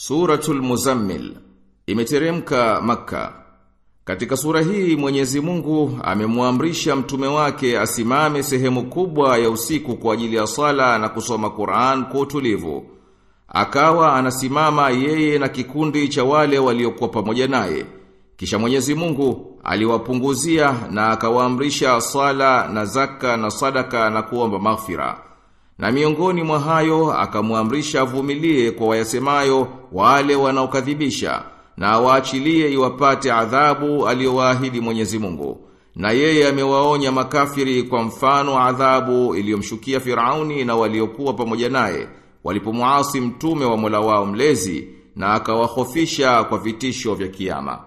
Suratul Muzammil imeteremka maka. Katika sura hii Mwenyezi Mungu amemwamrisha mtume wake asimame sehemu kubwa ya usiku kwa ajili ya sala na kusoma Qur'an kwa utulivu. Akawa anasimama yeye na kikundi cha wale waliokuwa pamoja naye. Kisha Mwenyezi Mungu aliwapunguzia na akawaamrisha sala na zaka na sadaka na kuomba maghfira. Na miongoni mwa hayo akamwamrisha avumilie kwa wayasemayo wale wanaokadhibisha na waachilie iwapate adhabu aliyowaahidi Mwenyezi Mungu. Na yeye amewaonya makafiri kwa mfano adhabu iliyomshukia Firauni na waliokuwa pamoja naye walipomuasi mtume wa Mola wao mlezi na akawahofisha kwa vitisho vya kiyama.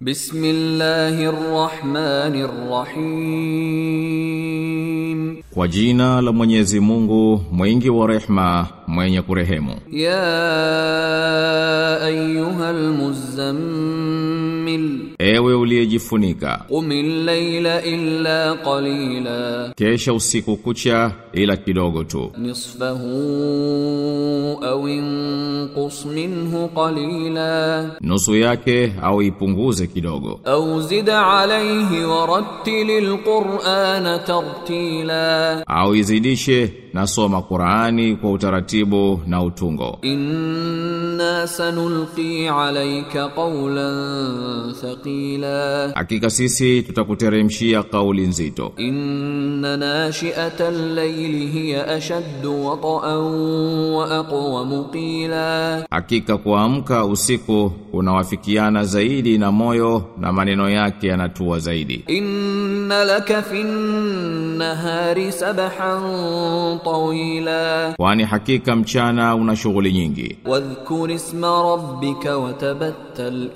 Bismillahirrahmanirrahim. Kwa jina la Mwenyezi Mungu mwingi wa rehma mwenye kurehemu. Ya ayyuhal muzammil. Ewe uliyejifunika. Qumil layla illa qalila. Kesha usiku kucha ila kidogo tu. Nisfahu aw inqus minhu qalila. Nusu yake au ipunguze kidogo. Au zid alayhi warattilil Qur'ana tartila. Au izidishe na soma Qur'ani kwa utaratibu na utungo hakika sisi tutakuteremshia kauli nzito. Inna nashi'ata al-layli hiya wa hakika kuamka usiku unawafikiana zaidi na moyo na maneno yake yanatua zaidi. Inna laka fin nahari tawila, kwani hakika mchana una shughuli nyingi. Wadhkur isma rabbika watabattal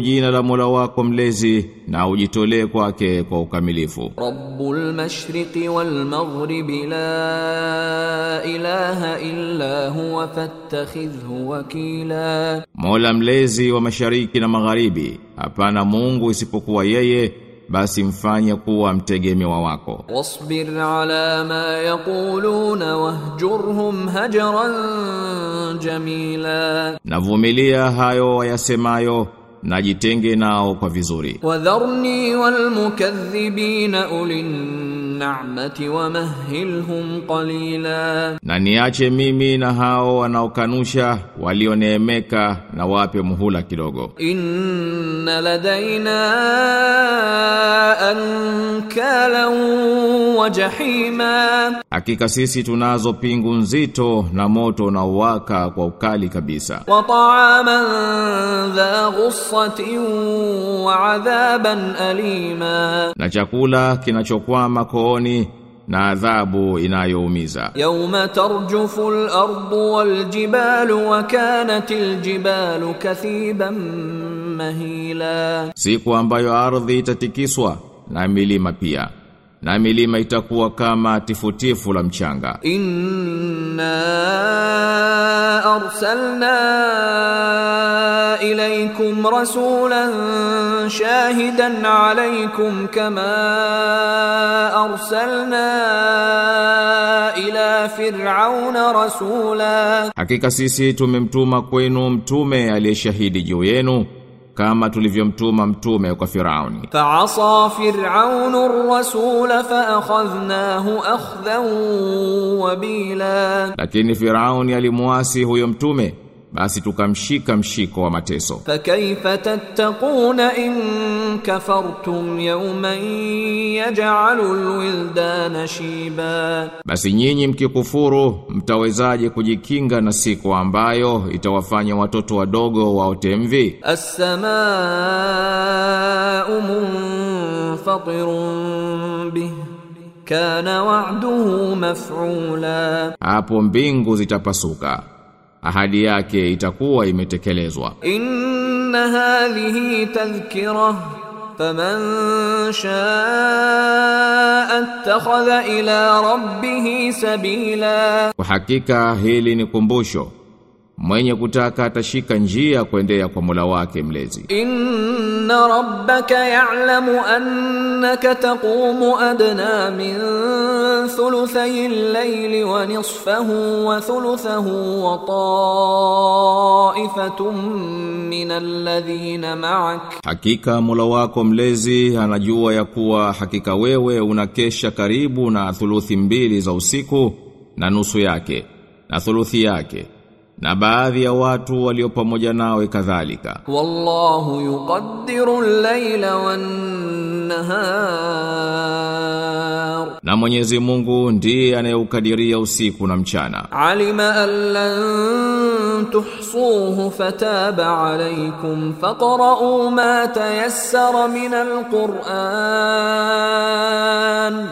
jina la Mola wako mlezi na ujitolee kwake kwa ukamilifu. Rabbul mashriqi wal maghribi la ilaha illa huwa fattakhidhhu wakila, Mola mlezi wa mashariki na magharibi, hapana Mungu isipokuwa yeye basi mfanye kuwa mtegemewa wako. Wasbir ala ma yaquluna wahjurhum hajran jamila, navumilia hayo wayasemayo na jitenge nao kwa vizuri. Wadharni walmukaththibina ulin an-ni'mati wa mahhilhum qalila, na niache mimi na hao wanaokanusha walioneemeka na wape muhula kidogo. Inna ladaina ankalan wa jahima, hakika sisi tunazo pingu nzito na moto na uwaka kwa ukali kabisa. Wa ta'aman dha ghussatin wa 'adaban alima, na chakula kinachokwama koo peponi na adhabu inayoumiza. Yauma tarjufu al-ardu wal-jibalu wa kanat al-jibalu kathiban mahila. Siku ambayo ardhi itatikiswa na milima pia na milima itakuwa kama tifutifu la mchanga. Inna أرسلنا إليكم رسولا شاهدا عليكم كما أرسلنا إلى فرعون رسولا. Hakika sisi tumemtuma kwenu mtume aliyeshahidi juu yenu. kama tulivyomtuma mtume kwa Firauni. Faasa Firaunu rasula faakhadhnahu akhdhan wa bila. lakini Firauni alimwasi huyo mtume basi tukamshika mshiko wa mateso. Fakaifa tattaquna in kafartum yawman yaj'alu alwildana shiba, basi nyinyi mkikufuru mtawezaje kujikinga na siku ambayo itawafanya watoto wadogo waote mvi? As-samaa'u munfatirun bihi kana wa'duhu maf'ula, hapo mbingu zitapasuka ahadi yake itakuwa imetekelezwa. Inna hadhihi tadhkira faman shaa attakhadha ila rabbih sabila, kwa hakika hili ni kumbusho mwenye kutaka atashika njia kuendea kwa Mola wake mlezi. Inna rabbaka ya'lamu annaka taqumu adna min thuluthay al-layli wa nisfahu wa thuluthahu wa ta'ifatun min alladhina ma'ak, hakika Mola wako mlezi anajua ya kuwa hakika wewe unakesha karibu na thuluthi mbili za usiku na nusu yake na thuluthi yake na baadhi ya watu walio pamoja nawe kadhalika. Wallahu yuqaddiru al-laila wan-nahar, na Mwenyezi Mungu ndiye anayeukadiria usiku na mchana. Alima an tuhsuhu fataba alaykum faqra'u ma tayassara min al-Qur'an,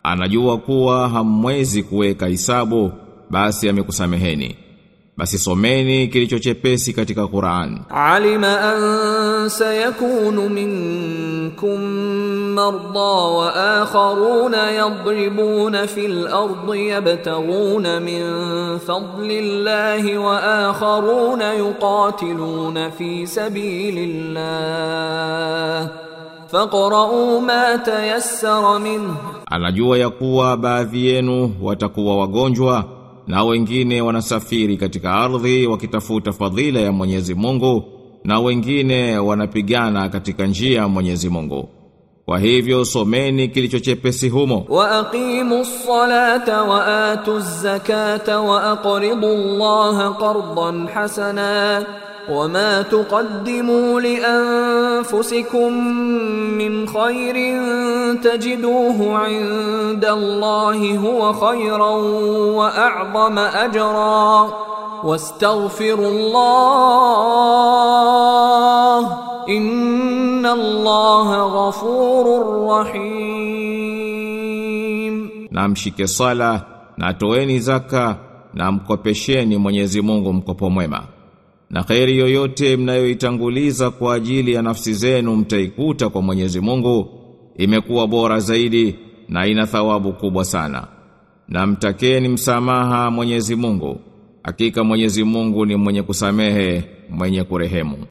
anajua kuwa hamwezi kuweka hisabu, basi amekusameheni basi someni kilicho chepesi katika Qur'an. Alima an sayakunu minkum marda wa akharuna yadribuna fil ardi yabtaghuna min fadlillahi wa akharuna yuqatiluna fi sabilillah faqra'u ma tayassara minhu, anajua ya kuwa baadhi yenu watakuwa wagonjwa na wengine wanasafiri katika ardhi wakitafuta fadhila ya Mwenyezi Mungu na wengine wanapigana katika njia ya Mwenyezi Mungu. Kwa hivyo someni kilichochepesi humo. Wa aqimus salata wa atuz zakata wa aqridu Allah qardan hasana. وما تقدموا لأنفسكم من خير تجدوه عند الله هو خيرا وأعظم أجرا واستغفروا الله إن الله غفور رحيم na mshike sala na toeni zaka na mkopesheni Mwenyezi Mungu mkopo mwema. Na khairi yoyote mnayoitanguliza kwa ajili ya nafsi zenu mtaikuta kwa Mwenyezi Mungu imekuwa bora zaidi na ina thawabu kubwa sana. Na mtakeni msamaha Mwenyezi Mungu. Hakika Mwenyezi Mungu ni mwenye kusamehe, mwenye kurehemu.